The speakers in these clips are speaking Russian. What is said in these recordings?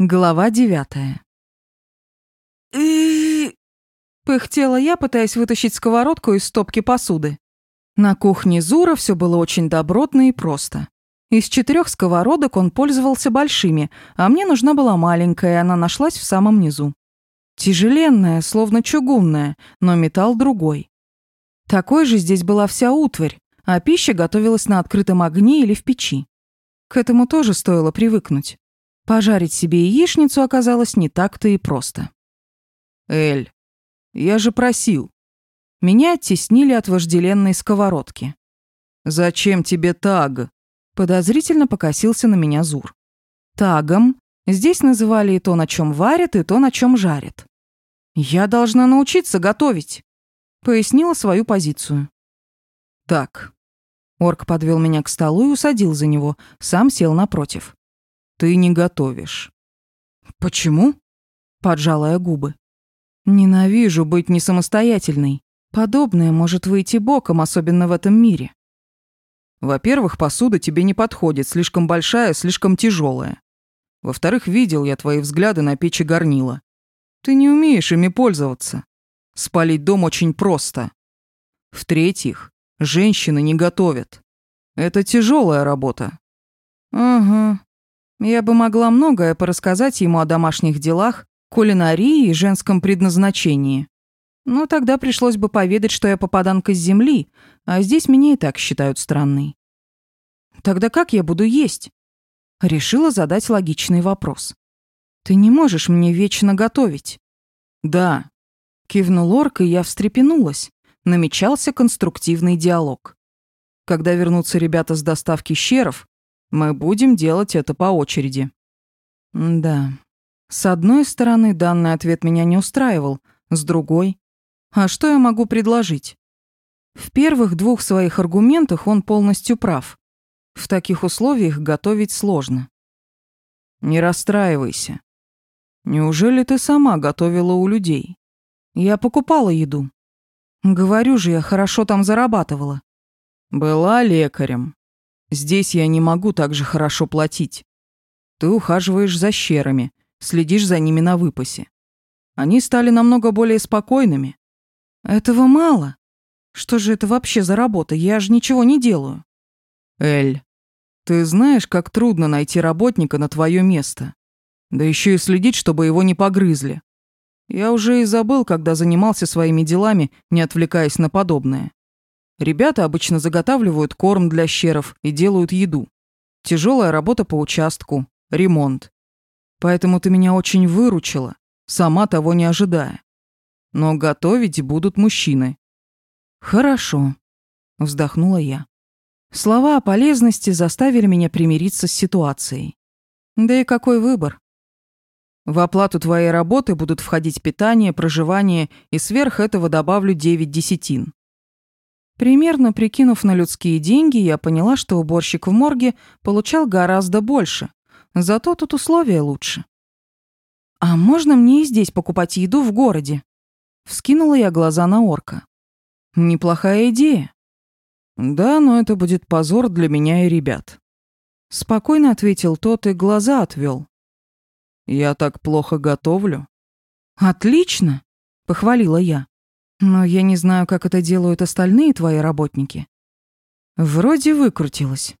Глава девятая. Пыхтела я, пытаясь вытащить сковородку из стопки посуды. На кухне Зура все было очень добротно и просто. Из четырех сковородок он пользовался большими, а мне нужна была маленькая, и она нашлась в самом низу. Тяжеленная, словно чугунная, но металл другой. Такой же здесь была вся утварь, а пища готовилась на открытом огне или в печи. К этому тоже стоило привыкнуть. Пожарить себе яичницу оказалось не так-то и просто. «Эль, я же просил». Меня оттеснили от вожделенной сковородки. «Зачем тебе таг?» Подозрительно покосился на меня Зур. «Тагом» здесь называли и то, на чем варят, и то, на чем жарят. «Я должна научиться готовить», — пояснила свою позицию. «Так». Орк подвел меня к столу и усадил за него, сам сел напротив ты не готовишь». «Почему?» — поджала я губы. «Ненавижу быть не самостоятельной. Подобное может выйти боком, особенно в этом мире». «Во-первых, посуда тебе не подходит, слишком большая, слишком тяжелая. Во-вторых, видел я твои взгляды на печи горнила. Ты не умеешь ими пользоваться. Спалить дом очень просто. В-третьих, женщины не готовят. Это тяжелая работа. Ага, я бы могла многое порассказать ему о домашних делах, кулинарии и женском предназначении. Но тогда пришлось бы поведать, что я попаданка с земли, а здесь меня и так считают странной. Тогда как я буду есть? Решила задать логичный вопрос. Ты не можешь мне вечно готовить. Да. Кивнул Орк, и я встрепенулась. Намечался конструктивный диалог. Когда вернутся ребята с доставки щеров, мы будем делать это по очереди». Да. С одной стороны, данный ответ меня не устраивал, с другой... А что я могу предложить? В первых двух своих аргументах он полностью прав. В таких условиях готовить сложно. Не расстраивайся. Неужели ты сама готовила у людей? Я покупала еду. Говорю же, я хорошо там зарабатывала. Была лекарем. Здесь я не могу так же хорошо платить. Ты ухаживаешь за щерами, следишь за ними на выпасе. Они стали намного более спокойными. Этого мало. Что же это вообще за работа? Я же ничего не делаю. Эль, ты знаешь, как трудно найти работника на твое место. Да еще и следить, чтобы его не погрызли. Я уже и забыл, когда занимался своими делами, не отвлекаясь на подобное. Ребята обычно заготавливают корм для щеров и делают еду. Тяжелая работа по участку, ремонт. Поэтому ты меня очень выручила, сама того не ожидая. Но готовить будут мужчины. Хорошо, вздохнула я. Слова о полезности заставили меня примириться с ситуацией. Да и какой выбор? В оплату твоей работы будут входить питание, проживание, и сверх этого добавлю 9 десятин. Примерно прикинув на людские деньги, я поняла, что уборщик в морге получал гораздо больше. Зато тут условия лучше. «А можно мне и здесь покупать еду в городе?» Вскинула я глаза на орка. «Неплохая идея». «Да, но это будет позор для меня и ребят», — спокойно ответил тот и глаза отвел. «Я так плохо готовлю». «Отлично!» — похвалила я. Но я не знаю, как это делают остальные твои работники. Вроде выкрутилась.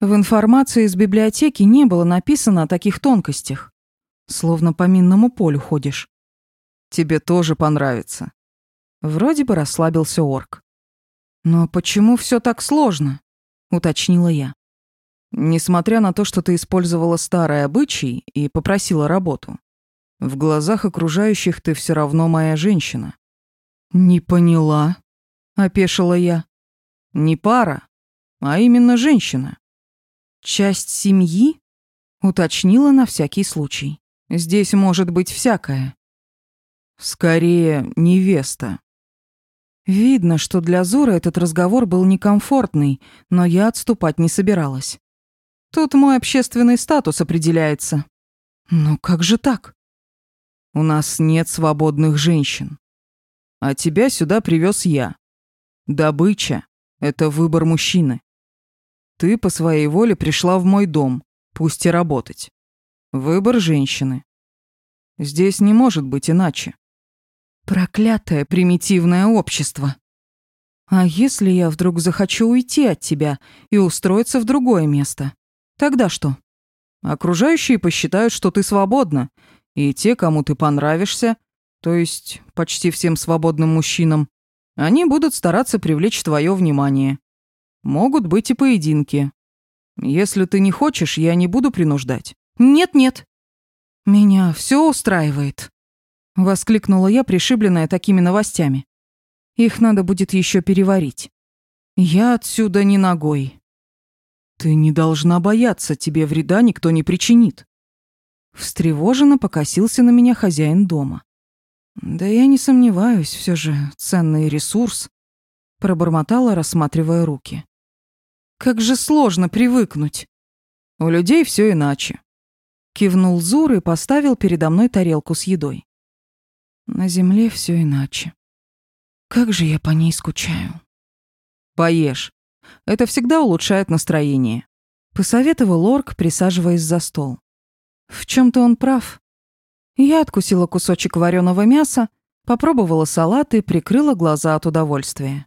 В информации из библиотеки не было написано о таких тонкостях. Словно по минному полю ходишь. Тебе тоже понравится. Вроде бы расслабился орк. Но почему все так сложно? Уточнила я. Несмотря на то, что ты использовала старые обычаи и попросила работу, в глазах окружающих ты все равно моя женщина. «Не поняла», — опешила я. «Не пара, а именно женщина». «Часть семьи?» — уточнила на всякий случай. «Здесь может быть всякое». «Скорее, невеста». Видно, что для Зура этот разговор был некомфортный, но я отступать не собиралась. Тут мой общественный статус определяется. Но как же так? У нас нет свободных женщин. А тебя сюда привез я. Добыча — это выбор мужчины. Ты по своей воле пришла в мой дом, пусть и работать. Выбор женщины. Здесь не может быть иначе. Проклятое примитивное общество. А если я вдруг захочу уйти от тебя и устроиться в другое место? Тогда что? Окружающие посчитают, что ты свободна, и те, кому ты понравишься, то есть почти всем свободным мужчинам, они будут стараться привлечь твое внимание. Могут быть и поединки. Если ты не хочешь, я не буду принуждать. Нет-нет. Меня все устраивает. Воскликнула я, пришибленная такими новостями. Их надо будет еще переварить. Я отсюда не ногой. Ты не должна бояться, тебе вреда никто не причинит. Встревоженно покосился на меня хозяин дома. «Да я не сомневаюсь, все же ценный ресурс», — пробормотала, рассматривая руки. «Как же сложно привыкнуть!» «У людей все иначе», — кивнул Зур и поставил передо мной тарелку с едой. «На земле все иначе. Как же я по ней скучаю!» «Поешь. Это всегда улучшает настроение», — посоветовал Орк, присаживаясь за стол. В чем то он прав. Я откусила кусочек вареного мяса, попробовала салат и прикрыла глаза от удовольствия.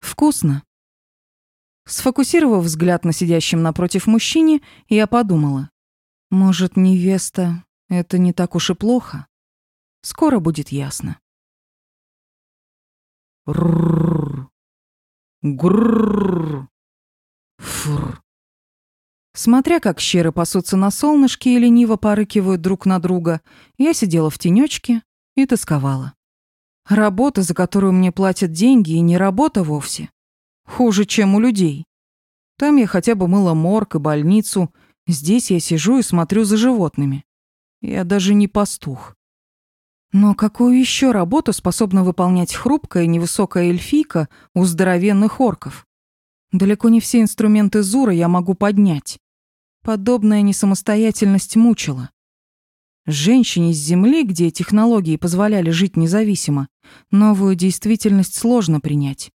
Вкусно. Сфокусировав взгляд на сидящем напротив мужчине, я подумала. Может, невеста — это не так уж и плохо? Скоро будет ясно. Ррррр. Грррр. Фррр. Смотря как щеры пасутся на солнышке и лениво порыкивают друг на друга, я сидела в тенечке и тосковала. Работа, за которую мне платят деньги, и не работа вовсе. Хуже, чем у людей. Там я хотя бы мыла морг и больницу, здесь я сижу и смотрю за животными. Я даже не пастух. Но какую еще работу способна выполнять хрупкая невысокая эльфийка у здоровенных орков? Далеко не все инструменты Зура я могу поднять. Подобная несамостоятельность мучила. Женщине с Земли, где технологии позволяли жить независимо, новую действительность сложно принять.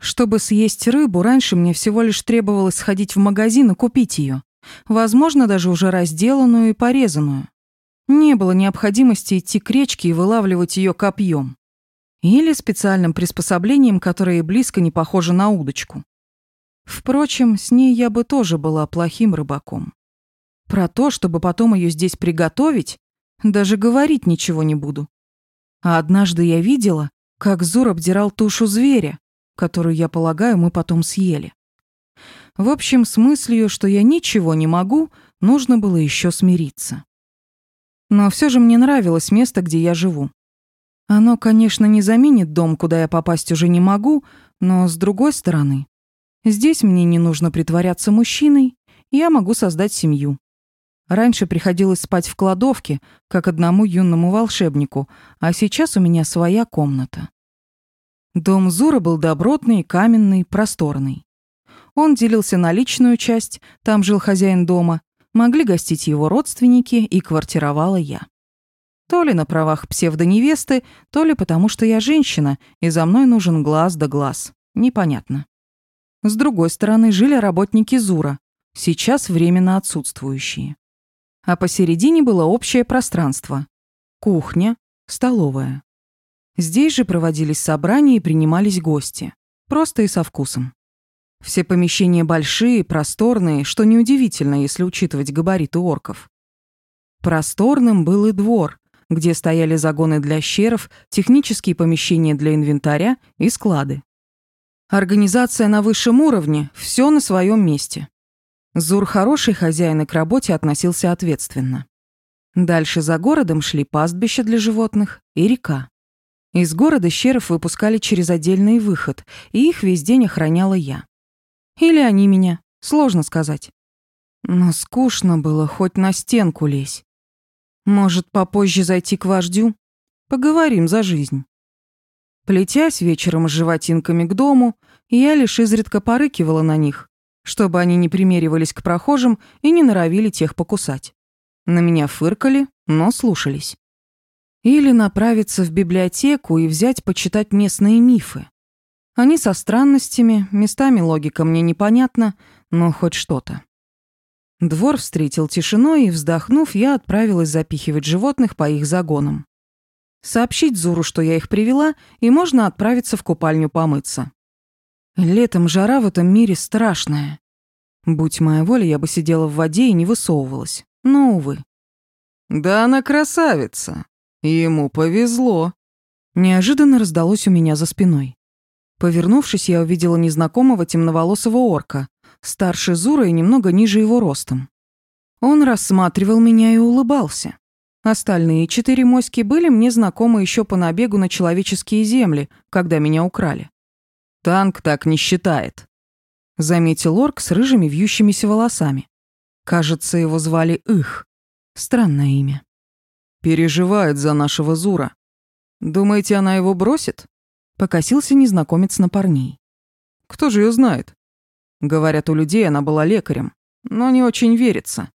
Чтобы съесть рыбу, раньше мне всего лишь требовалось сходить в магазин и купить ее, возможно, даже уже разделанную и порезанную. Не было необходимости идти к речке и вылавливать ее копьем. Или специальным приспособлением, которое близко не похоже на удочку. Впрочем, с ней я бы тоже была плохим рыбаком. Про то, чтобы потом ее здесь приготовить, даже говорить ничего не буду. А однажды я видела, как Зур обдирал тушу зверя, которую, я полагаю, мы потом съели. В общем, с мыслью, что я ничего не могу, нужно было еще смириться. Но все же мне нравилось место, где я живу. Оно, конечно, не заменит дом, куда я попасть уже не могу, но с другой стороны, Здесь мне не нужно притворяться мужчиной, я могу создать семью. Раньше приходилось спать в кладовке, как одному юному волшебнику, а сейчас у меня своя комната. Дом Зура был добротный, каменный, просторный. Он делился на личную часть, там жил хозяин дома, могли гостить его родственники и квартировала я. То ли на правах псевдоневесты, то ли потому, что я женщина, и за мной нужен глаз да глаз. Непонятно. С другой стороны жили работники Зура, сейчас временно отсутствующие. А посередине было общее пространство – кухня, столовая. Здесь же проводились собрания и принимались гости, просто и со вкусом. Все помещения большие, просторные, что неудивительно, если учитывать габариты орков. Просторным был и двор, где стояли загоны для щеров, технические помещения для инвентаря и склады. Организация на высшем уровне, все на своем месте. Зур хороший хозяин и к работе относился ответственно. Дальше за городом шли пастбища для животных и река. Из города щеров выпускали через отдельный выход, и их весь день охраняла я. Или они меня, сложно сказать. Но скучно было, хоть на стенку лезь. Может, попозже зайти к вождю? Поговорим за жизнь. Плетясь вечером с животинками к дому, я лишь изредка порыкивала на них, чтобы они не примеривались к прохожим и не норовили тех покусать. На меня фыркали, но слушались. Или направиться в библиотеку и взять почитать местные мифы. Они со странностями, местами логика мне непонятна, но хоть что-то. Двор встретил тишиной, и, вздохнув, я отправилась запихивать животных по их загонам сообщить Зуру, что я их привела, и можно отправиться в купальню помыться. Летом жара в этом мире страшная. Будь моя воля, я бы сидела в воде и не высовывалась. Но, увы. «Да она красавица. Ему повезло». Неожиданно раздалось у меня за спиной. Повернувшись, я увидела незнакомого темноволосого орка, старше Зура и немного ниже его ростом. Он рассматривал меня и улыбался. Остальные четыре моськи были мне знакомы еще по набегу на человеческие земли, когда меня украли. «Танк так не считает», — заметил орк с рыжими вьющимися волосами. Кажется, его звали Их. Странное имя. «Переживает за нашего Зура. Думаете, она его бросит?» — покосился незнакомец на парней. «Кто же ее знает?» Говорят, у людей она была лекарем, но не очень верится.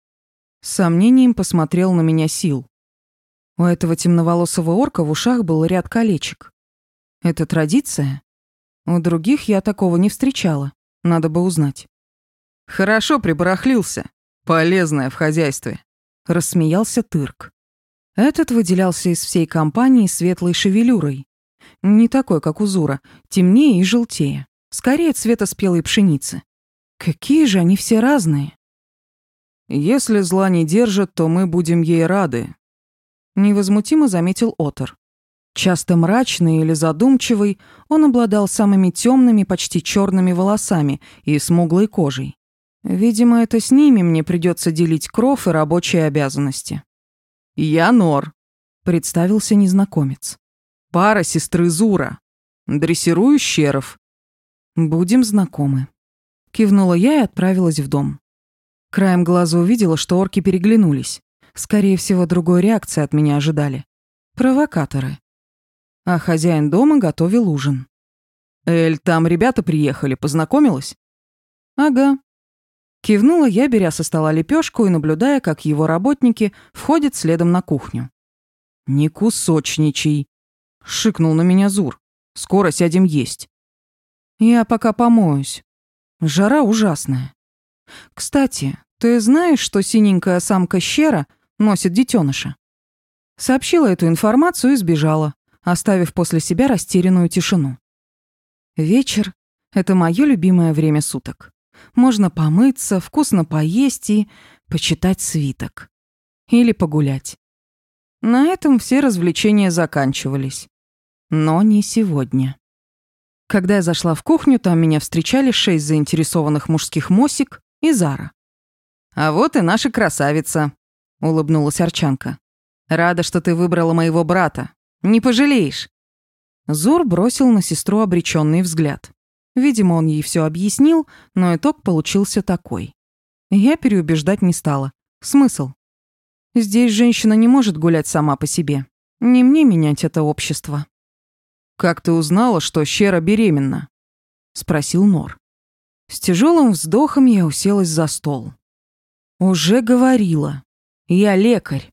С сомнением посмотрел на меня Сил. У этого темноволосого орка в ушах был ряд колечек. Это традиция? У других я такого не встречала. Надо бы узнать. Хорошо прибарахлился. Полезное в хозяйстве. Рассмеялся Тырк. Этот выделялся из всей компании светлой шевелюрой. Не такой, как у Зура, темнее и желтее. Скорее цвета спелой пшеницы. Какие же они все разные. Если зла не держат, то мы будем ей рады, Невозмутимо заметил Отор. Часто мрачный или задумчивый, он обладал самыми темными, почти черными волосами и смуглой кожей. Видимо, это с ними мне придется делить кров и рабочие обязанности. «Я Нор», — представился незнакомец. «Пара сестры Зура. Дрессирую щеров». «Будем знакомы». Кивнула я и отправилась в дом. Краем глаза увидела, что орки переглянулись. Скорее всего, другой реакции от меня ожидали. Провокаторы. А хозяин дома готовил ужин. «Эль, там ребята приехали, познакомилась?» «Ага». Кивнула я, беря со стола лепешку и наблюдая, как его работники входят следом на кухню. «Не кусочничай!» — шикнул на меня Зур. «Скоро сядем есть». «Я пока помоюсь. Жара ужасная. Кстати, ты знаешь, что синенькая самка щера — носит детеныша. Сообщила эту информацию и сбежала, оставив после себя растерянную тишину. Вечер — это мое любимое время суток. Можно помыться, вкусно поесть и почитать свиток. Или погулять. На этом все развлечения заканчивались. Но не сегодня. Когда я зашла в кухню, там меня встречали шесть заинтересованных мужских мосик и Зара. «А вот и наша красавица», — улыбнулась Арчанка. «Рада, что ты выбрала моего брата. Не пожалеешь!» Зур бросил на сестру обреченный взгляд. Видимо, он ей все объяснил, но итог получился такой. Я переубеждать не стала. Смысл? Здесь женщина не может гулять сама по себе. Не мне менять это общество. «Как ты узнала, что Щера беременна?» — спросил Нор. С тяжелым вздохом я уселась за стол. «Уже говорила. Я лекарь.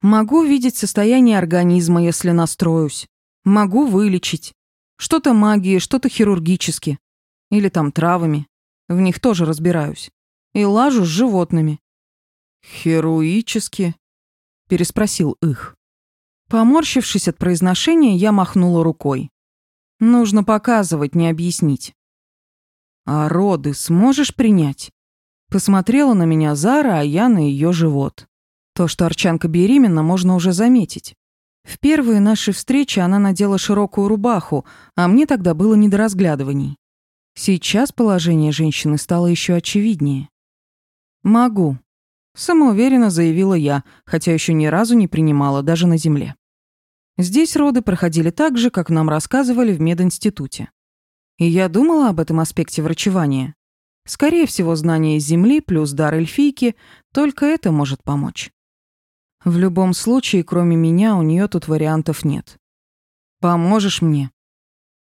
Могу видеть состояние организма, если настроюсь. Могу вылечить. Что-то магией, что-то хирургически. Или там травами. В них тоже разбираюсь. И лажу с животными. «Херуически?» – переспросил их. Поморщившись от произношения, я махнула рукой. «Нужно показывать, не объяснить». «А роды сможешь принять?» Посмотрела на меня Зара, а я на ее живот. То, что Арчанка беременна, можно уже заметить. В первые наши встречи она надела широкую рубаху, а мне тогда было не до разглядываний. Сейчас положение женщины стало еще очевиднее. «Могу», — самоуверенно заявила я, хотя еще ни разу не принимала даже на земле. Здесь роды проходили так же, как нам рассказывали в мединституте. И я думала об этом аспекте врачевания. Скорее всего, знание Земли плюс дар эльфийки — только это может помочь. В любом случае, кроме меня, у нее тут вариантов нет. «Поможешь мне?»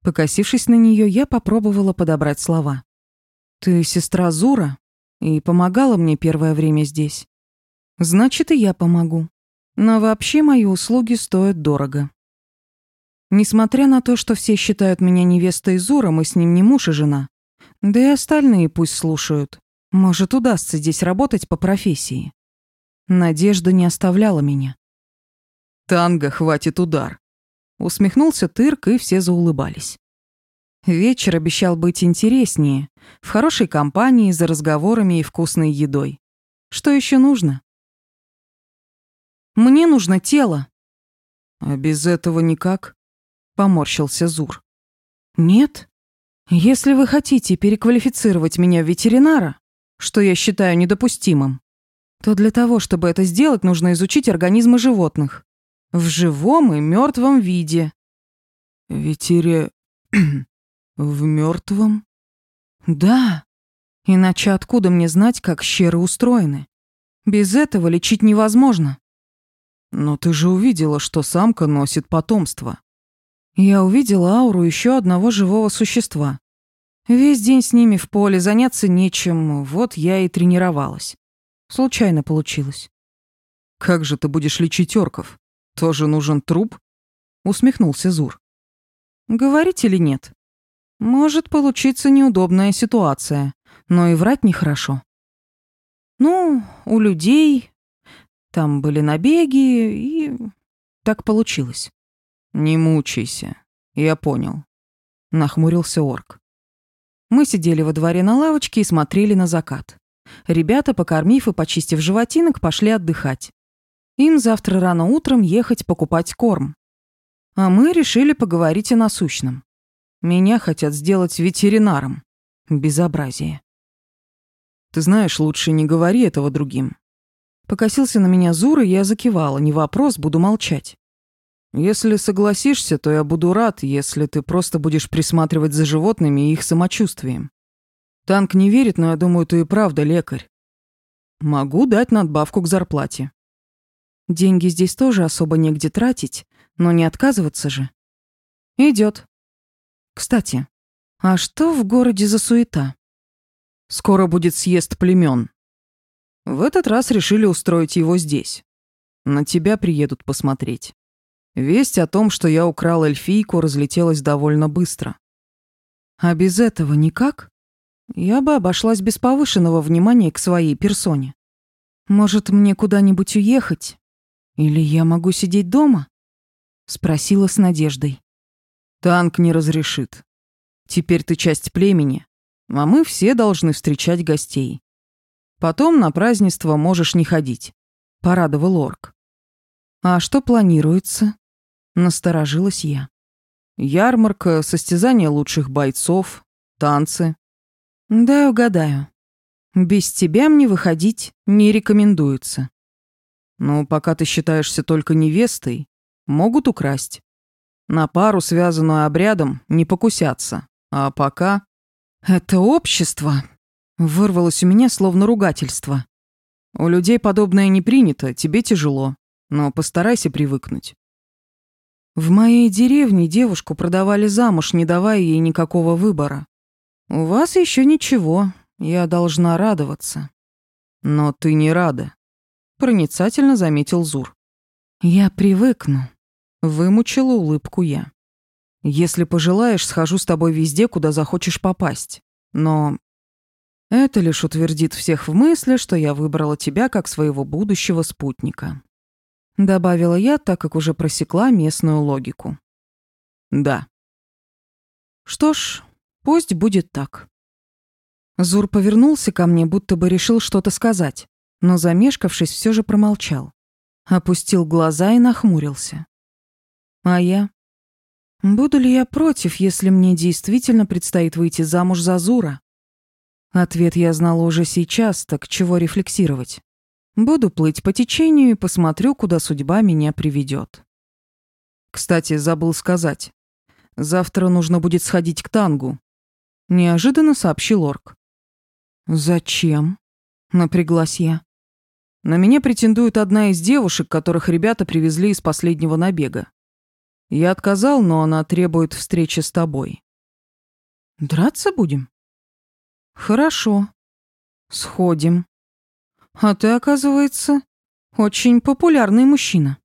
Покосившись на нее, я попробовала подобрать слова. «Ты сестра Зура и помогала мне первое время здесь. Значит, и я помогу. Но вообще мои услуги стоят дорого». Несмотря на то, что все считают меня невестой Зура, мы с ним не муж и жена. Да и остальные пусть слушают. Может, удастся здесь работать по профессии. Надежда не оставляла меня. «Танго, хватит удар!» Усмехнулся Тырк, и все заулыбались. Вечер обещал быть интереснее, в хорошей компании, за разговорами и вкусной едой. Что еще нужно? «Мне нужно тело!» «А без этого никак?» — поморщился Зур. «Нет?» Если вы хотите переквалифицировать меня в ветеринара, что я считаю недопустимым, то для того, чтобы это сделать, нужно изучить организмы животных. В живом и мертвом виде. Ветери... в мертвом? Да. Иначе откуда мне знать, как щеры устроены? Без этого лечить невозможно. Но ты же увидела, что самка носит потомство. Я увидела ауру еще одного живого существа. Весь день с ними в поле, заняться нечем, вот я и тренировалась. Случайно получилось. «Как же ты будешь лечить орков? Тоже нужен труп?» Усмехнулся Зур. «Говорить или нет? Может получиться неудобная ситуация, но и врать нехорошо. Ну, у людей там были набеги, и так получилось. «Не мучайся, я понял», — нахмурился орк. Мы сидели во дворе на лавочке и смотрели на закат. Ребята, покормив и почистив животинок, пошли отдыхать. Им завтра рано утром ехать покупать корм. А мы решили поговорить о насущном. Меня хотят сделать ветеринаром. Безобразие. Ты знаешь, лучше не говори этого другим. Покосился на меня Зура, я закивала. Не вопрос, буду молчать. Если согласишься, то я буду рад, если ты просто будешь присматривать за животными и их самочувствием. Танк не верит, но я думаю, ты и правда лекарь. Могу дать надбавку к зарплате. Деньги здесь тоже особо негде тратить, но не отказываться же. Идет. Кстати, а что в городе за суета? Скоро будет съезд племен. В этот раз решили устроить его здесь. На тебя приедут посмотреть. Весть о том, что я украл эльфийку, разлетелась довольно быстро. А без этого никак? Я бы обошлась без повышенного внимания к своей персоне. Может, мне куда-нибудь уехать? Или я могу сидеть дома? Спросила с надеждой. Танк не разрешит. Теперь ты часть племени, а мы все должны встречать гостей. Потом на празднество можешь не ходить. Порадовал орк. А что планируется? Насторожилась я. Ярмарка, состязание лучших бойцов, танцы. Да, угадаю. Без тебя мне выходить не рекомендуется. Но пока ты считаешься только невестой, могут украсть. На пару, связанную обрядом, не покусятся. А пока... Это общество. Вырвалось у меня словно ругательство. У людей подобное не принято, тебе тяжело. Но постарайся привыкнуть. В моей деревне девушку продавали замуж, не давая ей никакого выбора. У вас еще ничего, я должна радоваться. Но ты не рада, проницательно заметил Зур. Я привыкну, вымучила улыбку я. Если пожелаешь, схожу с тобой везде, куда захочешь попасть. Но это лишь утвердит всех в мысли, что я выбрала тебя как своего будущего спутника. Добавила я, так как уже просекла местную логику. Да. Что ж, пусть будет так. Зур повернулся ко мне, будто бы решил что-то сказать, но, замешкавшись, все же промолчал. Опустил глаза и нахмурился. А я? Буду ли я против, если мне действительно предстоит выйти замуж за Зура? Ответ я знала уже сейчас, так чего рефлексировать? Буду плыть по течению и посмотрю, куда судьба меня приведет. Кстати, забыл сказать. Завтра нужно будет сходить к Тангу. Неожиданно сообщил Орк. Зачем? Напряглась я. На меня претендует одна из девушек, которых ребята привезли из последнего набега. Я отказал, но она требует встречи с тобой. Драться будем? Хорошо. Сходим. А ты, оказывается, очень популярный мужчина.